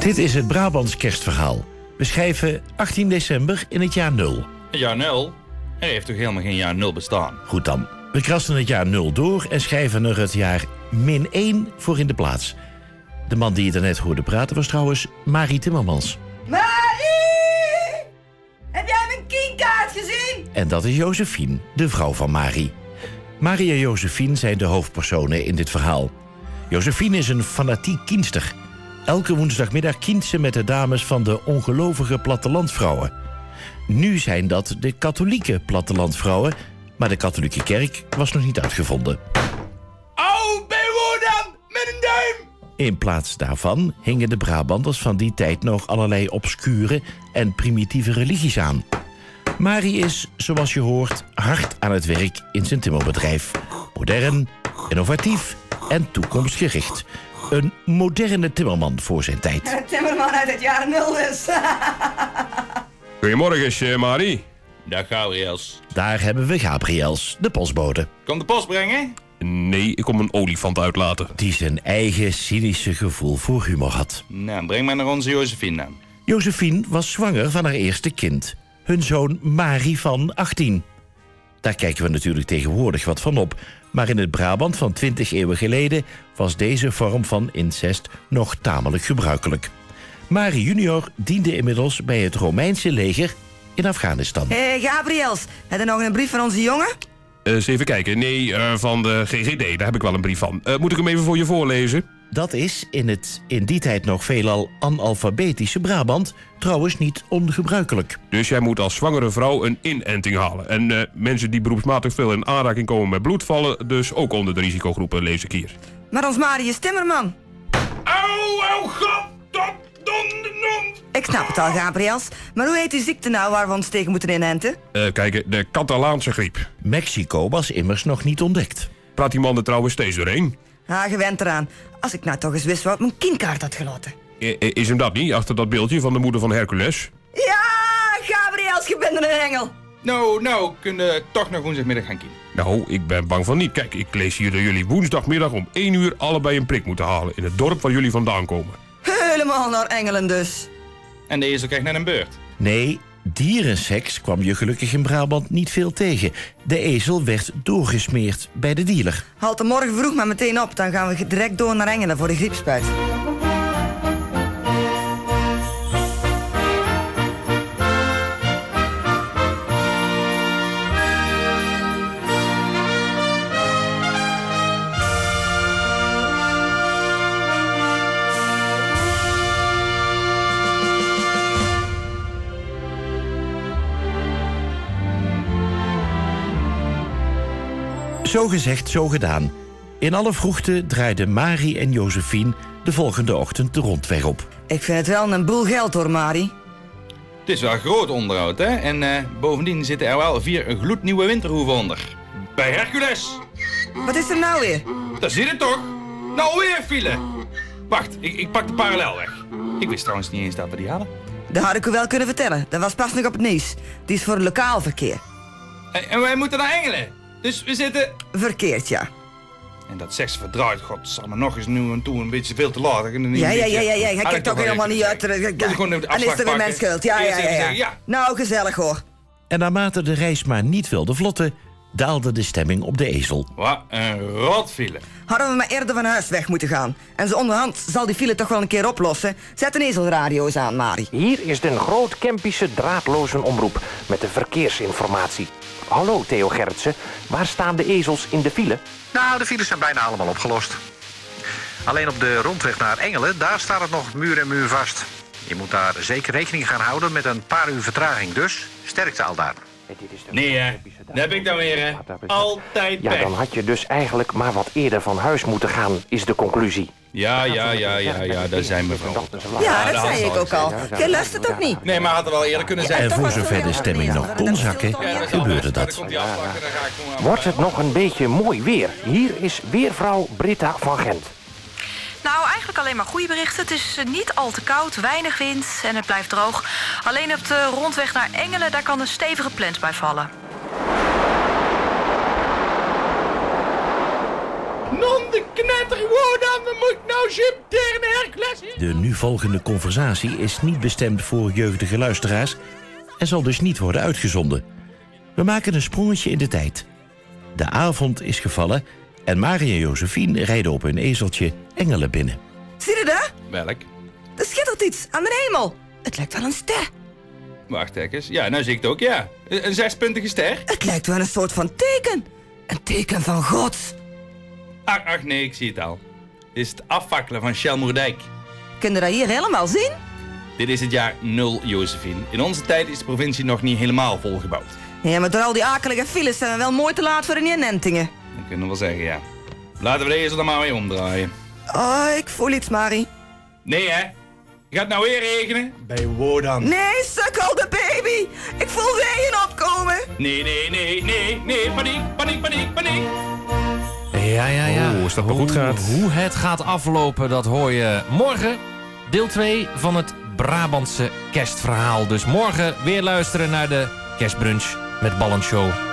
Dit is het Brabants kerstverhaal. We schrijven 18 december in het jaar 0. Jaar 0? Er heeft toch helemaal geen jaar 0 bestaan? Goed dan. We krassen het jaar 0 door en schrijven er het jaar min 1 voor in de plaats. De man die je daarnet hoorde praten was trouwens Marie Timmermans. Marie! Heb jij mijn kienkaart gezien? En dat is Josephine, de vrouw van Marie. Marie en Josephine zijn de hoofdpersonen in dit verhaal. Josephine is een fanatiek kienster. Elke woensdagmiddag kient ze met de dames van de ongelovige plattelandvrouwen. Nu zijn dat de katholieke plattelandvrouwen, maar de katholieke kerk was nog niet uitgevonden. Dan met een duim! In plaats daarvan hingen de Brabanders van die tijd nog allerlei obscure en primitieve religies aan. Marie is, zoals je hoort, hard aan het werk in zijn timmerbedrijf. Modern, innovatief en toekomstgericht. Een moderne timmerman voor zijn tijd. Een timmerman uit het jaar nul dus. Goedemorgen, eh, Marie. Dag Gabriels. Daar hebben we Gabriels, de postbode. Kom de post brengen? Nee, ik kom een olifant uitlaten. Die zijn eigen cynische gevoel voor humor had. Nou, breng maar naar onze Josephine dan. Josephine was zwanger van haar eerste kind. Hun zoon Marie van 18. Daar kijken we natuurlijk tegenwoordig wat van op. Maar in het Brabant van 20 eeuwen geleden was deze vorm van incest nog tamelijk gebruikelijk. Marie junior diende inmiddels bij het Romeinse leger in Afghanistan. Hé, hey, Gabriels. Heb je nog een brief van onze jongen? Eh, eens even kijken. Nee, eh, van de GGD, daar heb ik wel een brief van. Eh, moet ik hem even voor je voorlezen? Dat is in het in die tijd nog veelal analfabetische Brabant trouwens niet ongebruikelijk. Dus jij moet als zwangere vrouw een inenting halen. En eh, mensen die beroepsmatig veel in aanraking komen met bloed vallen... dus ook onder de risicogroepen, lees ik hier. Maar ons Marie is timmerman. Au, au, god, dop, don, don. Ik snap het al, Gabriels. Maar hoe heet die ziekte nou waar we ons tegen moeten inenten? Eh kijk, de Catalaanse griep. Mexico was immers nog niet ontdekt. Praat die man er trouwens steeds doorheen? Ah, gewend eraan. Als ik nou toch eens wist wat mijn kienkaart had gelaten. Is hem dat niet, achter dat beeldje van de moeder van Hercules? Ja, Gabriels, je bent een engel. Nou, nou, kunnen toch nog woensdagmiddag gaan kiezen. Nou, ik ben bang van niet. Kijk, ik lees hier dat jullie woensdagmiddag om 1 uur allebei een prik moeten halen... in het dorp waar jullie vandaan komen. Helemaal naar engelen dus. En de ezel krijgt net een beurt. Nee, dierenseks kwam je gelukkig in Brabant niet veel tegen. De ezel werd doorgesmeerd bij de dealer. Haal er morgen vroeg maar meteen op. Dan gaan we direct door naar engelen voor de griepspuit. Zo gezegd, zo gedaan. In alle vroegte draaiden Marie en Josephine de volgende ochtend de rondweg op. Ik vind het wel een boel geld hoor, Marie. Het is wel groot onderhoud, hè? En eh, bovendien zitten er wel vier gloednieuwe winterhoeven onder. Bij Hercules. Wat is er nou weer? Daar zit het toch? Nou, weer file. Wacht, ik, ik pak de parallel weg. Ik wist trouwens niet eens dat we die hadden. Dat had ik u wel kunnen vertellen. Dat was pas nog op het nieuws. Die is voor het lokaal verkeer. En, en wij moeten naar Engelen. Dus we zitten... Verkeerd, ja. En dat seks verdraait, god, zal me nog eens nu en toen een beetje veel te laat. Ja, ja, ja, ja, ja. Hij Had kijkt toch helemaal niet uit. de En is er weer mijn schuld. Ja, ja, ja, zeggen, ja. Nou, gezellig hoor. En naarmate de reis maar niet wilde vlotten, daalde de stemming op de ezel. Wat een rotfile. Hadden we maar eerder van huis weg moeten gaan. En zo onderhand zal die file toch wel een keer oplossen. Zet een ezelradio's aan, Marie. Hier is de groot Kempische draadloze omroep met de verkeersinformatie. Hallo Theo Gerritsen, waar staan de ezels in de file? Nou, de files zijn bijna allemaal opgelost. Alleen op de rondweg naar Engelen, daar staat het nog muur en muur vast. Je moet daar zeker rekening gaan houden met een paar uur vertraging dus. Sterkte al daar. Nee, hè. Dat heb ik dan weer, hè. Altijd Ja, dan had je dus eigenlijk maar wat eerder van huis moeten gaan, is de conclusie. Ja, ja, ja, ja, ja, daar zijn we van. Ja, dat zei ze ik ook al. Jij luistert ook niet. Nee, maar had er wel eerder kunnen zijn. En voor zover de stemming nog kon zakken, gebeurde dat. Wordt het nog een beetje mooi weer? Hier is weervrouw Britta van Gent. Eigenlijk alleen maar goede berichten. Het is eh, niet al te koud, weinig wind en het blijft droog. Alleen op de rondweg naar Engelen, daar kan een stevige plant bij vallen. Non de knetter dan moet nou subterne herkles De nu volgende conversatie is niet bestemd voor jeugdige luisteraars en zal dus niet worden uitgezonden. We maken een sprongetje in de tijd. De avond is gevallen en Marie en Josephine rijden op hun ezeltje Engelen binnen. Zie je dat? Welk? Er schittert iets aan de hemel. Het lijkt wel een ster. Wacht eens. Ja, nou zie ik het ook, ja. Een een zespuntige ster? Het lijkt wel een soort van teken. Een teken van God. Ach, ach nee, ik zie het al. Dit is het afvakkelen van Sjelmoerdijk. Kun je dat hier helemaal zien? Dit is het jaar 0, Josephine. In onze tijd is de provincie nog niet helemaal volgebouwd. Ja, maar door al die akelige files zijn we wel mooi te laat voor de inentingen. Dat kunnen we wel zeggen, ja. Laten we deze er maar weer omdraaien. Oh, ik voel iets, Marie. Nee, hè? Gaat nou weer regenen? Bij Wodan. Nee, sukkel de baby. Ik voel regen opkomen. Nee, nee, nee, nee, nee. Paniek, paniek, paniek, paniek. Ja, ja, ja. Oeh, als dat maar goed gaat. Hoe het gaat aflopen, dat hoor je morgen. Deel 2 van het Brabantse kerstverhaal. Dus morgen weer luisteren naar de kerstbrunch met Ballenshow.